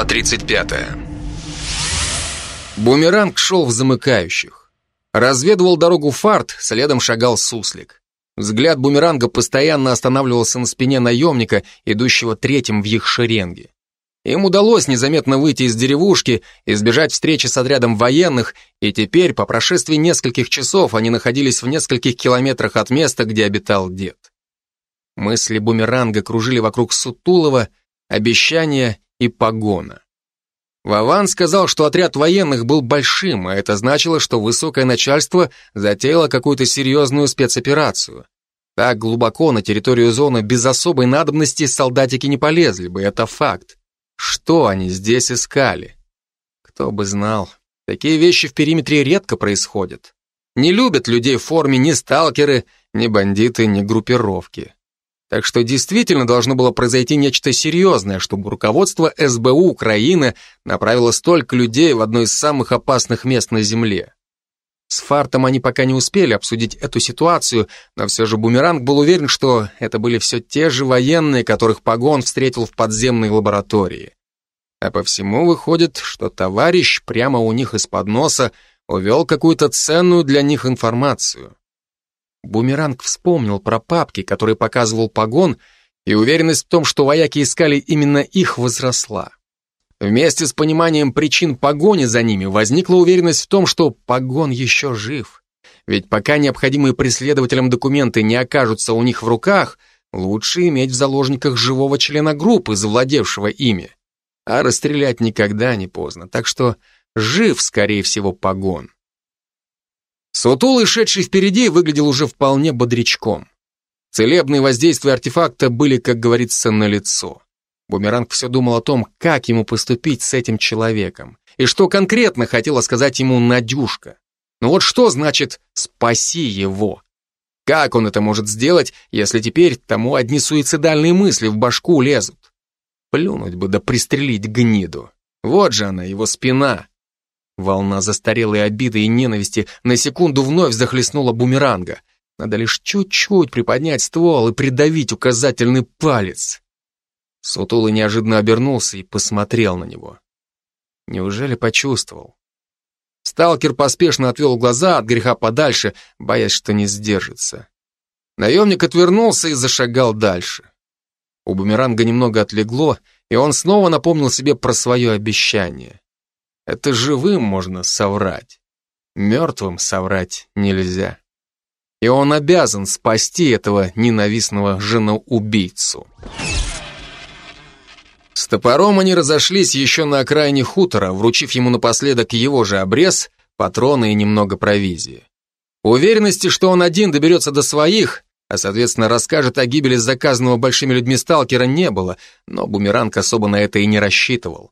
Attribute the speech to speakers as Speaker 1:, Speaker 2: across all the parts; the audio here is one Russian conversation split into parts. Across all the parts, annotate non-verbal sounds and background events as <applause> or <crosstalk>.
Speaker 1: Глава 35.
Speaker 2: Бумеранг шел в замыкающих. Разведывал дорогу фарт, следом шагал суслик. Взгляд бумеранга постоянно останавливался на спине наемника, идущего третьим в их шеренге. Им удалось незаметно выйти из деревушки, избежать встречи с отрядом военных, и теперь, по прошествии нескольких часов, они находились в нескольких километрах от места, где обитал дед. Мысли бумеранга кружили вокруг Сутулова, обещания и погона. Вован сказал, что отряд военных был большим, а это значило, что высокое начальство затеяло какую-то серьезную спецоперацию. Так глубоко на территорию зоны без особой надобности солдатики не полезли бы, это факт. Что они здесь искали? Кто бы знал. Такие вещи в периметре редко происходят. Не любят людей в форме ни сталкеры, ни бандиты, ни группировки. Так что действительно должно было произойти нечто серьезное, чтобы руководство СБУ Украины направило столько людей в одно из самых опасных мест на Земле. С Фартом они пока не успели обсудить эту ситуацию, но все же Бумеранг был уверен, что это были все те же военные, которых Погон встретил в подземной лаборатории. А по всему выходит, что товарищ прямо у них из-под носа увел какую-то ценную для них информацию. Бумеранг вспомнил про папки, которые показывал погон, и уверенность в том, что вояки искали именно их, возросла. Вместе с пониманием причин погони за ними возникла уверенность в том, что погон еще жив. Ведь пока необходимые преследователям документы не окажутся у них в руках, лучше иметь в заложниках живого члена группы, завладевшего ими. А расстрелять никогда не поздно, так что жив, скорее всего, погон. Сутулый, шедший впереди, выглядел уже вполне бодрячком. Целебные воздействия артефакта были, как говорится, налицо. Бумеранг все думал о том, как ему поступить с этим человеком, и что конкретно хотела сказать ему Надюшка. Но вот что значит «спаси его»? Как он это может сделать, если теперь тому одни суицидальные мысли в башку лезут? Плюнуть бы да пристрелить гниду. Вот же она, его спина. Волна застарелой обиды и ненависти на секунду вновь захлестнула бумеранга. Надо лишь чуть-чуть приподнять ствол и придавить указательный палец. Сутулый неожиданно обернулся и посмотрел на него. Неужели почувствовал? Сталкер поспешно отвел глаза от греха подальше, боясь, что не сдержится. Наемник отвернулся и зашагал дальше. У бумеранга немного отлегло, и он снова напомнил себе про свое обещание. Это живым можно соврать. Мертвым соврать нельзя. И он обязан спасти этого ненавистного женоубийцу. С топором они разошлись еще на окраине хутора, вручив ему напоследок его же обрез, патроны и немного провизии. Уверенности, что он один доберется до своих, а соответственно расскажет о гибели заказанного большими людьми сталкера, не было, но Бумеранг особо на это и не рассчитывал.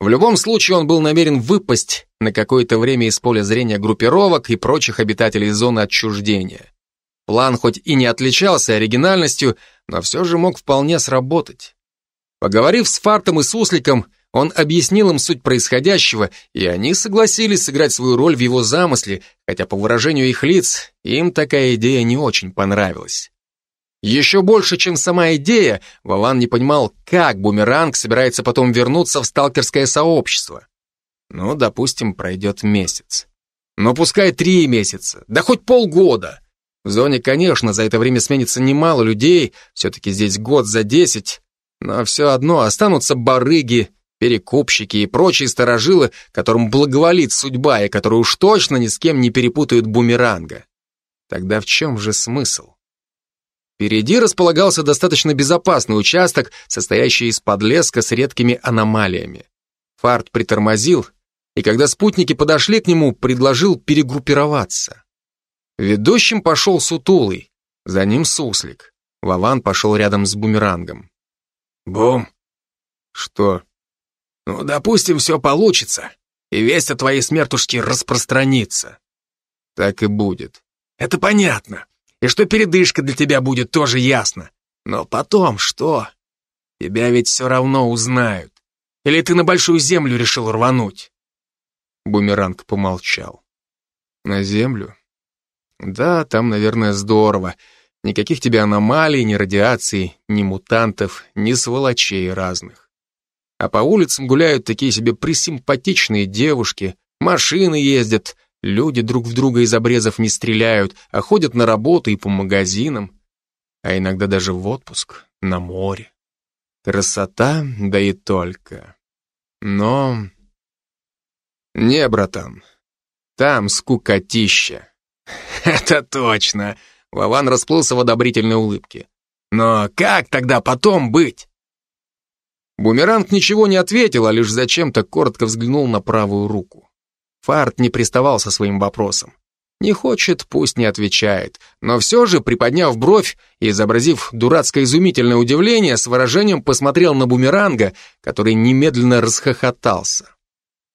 Speaker 2: В любом случае он был намерен выпасть на какое-то время из поля зрения группировок и прочих обитателей зоны отчуждения. План хоть и не отличался оригинальностью, но все же мог вполне сработать. Поговорив с Фартом и Сусликом, он объяснил им суть происходящего, и они согласились сыграть свою роль в его замысле, хотя по выражению их лиц им такая идея не очень понравилась. Еще больше, чем сама идея, Вован не понимал, как бумеранг собирается потом вернуться в сталкерское сообщество. Ну, допустим, пройдет месяц. Но пускай три месяца, да хоть полгода. В зоне, конечно, за это время сменится немало людей, все-таки здесь год за десять, но все одно останутся барыги, перекупщики и прочие сторожилы, которым благоволит судьба и которые уж точно ни с кем не перепутают бумеранга. Тогда в чем же смысл? Впереди располагался достаточно безопасный участок, состоящий из подлеска с редкими аномалиями. Фарт притормозил, и когда спутники подошли к нему, предложил перегруппироваться. Ведущим пошел Сутулый, за ним Суслик. Вован пошел рядом с бумерангом. «Бум!» «Что?» «Ну, допустим, все получится, и весть о твоей смертушке распространится». «Так и будет». «Это понятно и что передышка для тебя будет тоже ясно. Но потом что? Тебя ведь все равно узнают. Или ты на большую землю решил рвануть?» Бумеранг помолчал. «На землю? Да, там, наверное, здорово. Никаких тебе аномалий, ни радиации, ни мутантов, ни сволочей разных. А по улицам гуляют такие себе присимпатичные девушки, машины ездят, люди друг в друга из обрезов не стреляют, а ходят на работу и по магазинам, а иногда даже в отпуск, на море. Красота, да и только. Но... Не, братан, там скукотища. <laughs> Это точно. Вован расплылся в одобрительной улыбке. Но как тогда потом быть? Бумеранг ничего не ответил, а лишь зачем-то коротко взглянул на правую руку. Фарт не приставал со своим вопросом. Не хочет, пусть не отвечает. Но все же, приподняв бровь и изобразив дурацкое изумительное удивление, с выражением посмотрел на бумеранга, который немедленно расхохотался.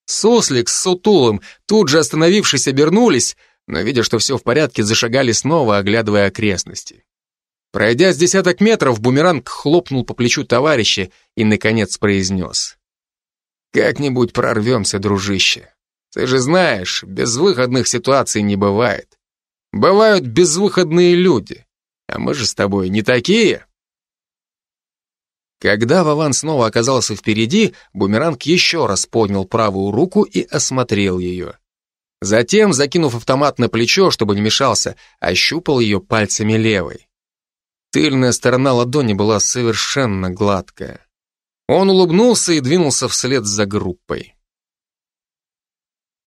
Speaker 2: Суслик с Сутулым, тут же остановившись, обернулись, но, видя, что все в порядке, зашагали снова, оглядывая окрестности. Пройдя с десяток метров, бумеранг хлопнул по плечу товарища и, наконец, произнес. «Как-нибудь прорвемся, дружище. Ты же знаешь, безвыходных ситуаций не бывает. Бывают безвыходные люди, а мы же с тобой не такие». Когда Вован снова оказался впереди, бумеранг еще раз поднял правую руку и осмотрел ее. Затем, закинув автомат на плечо, чтобы не мешался, ощупал ее пальцами левой. Тыльная сторона ладони была совершенно гладкая. Он улыбнулся и двинулся вслед за группой.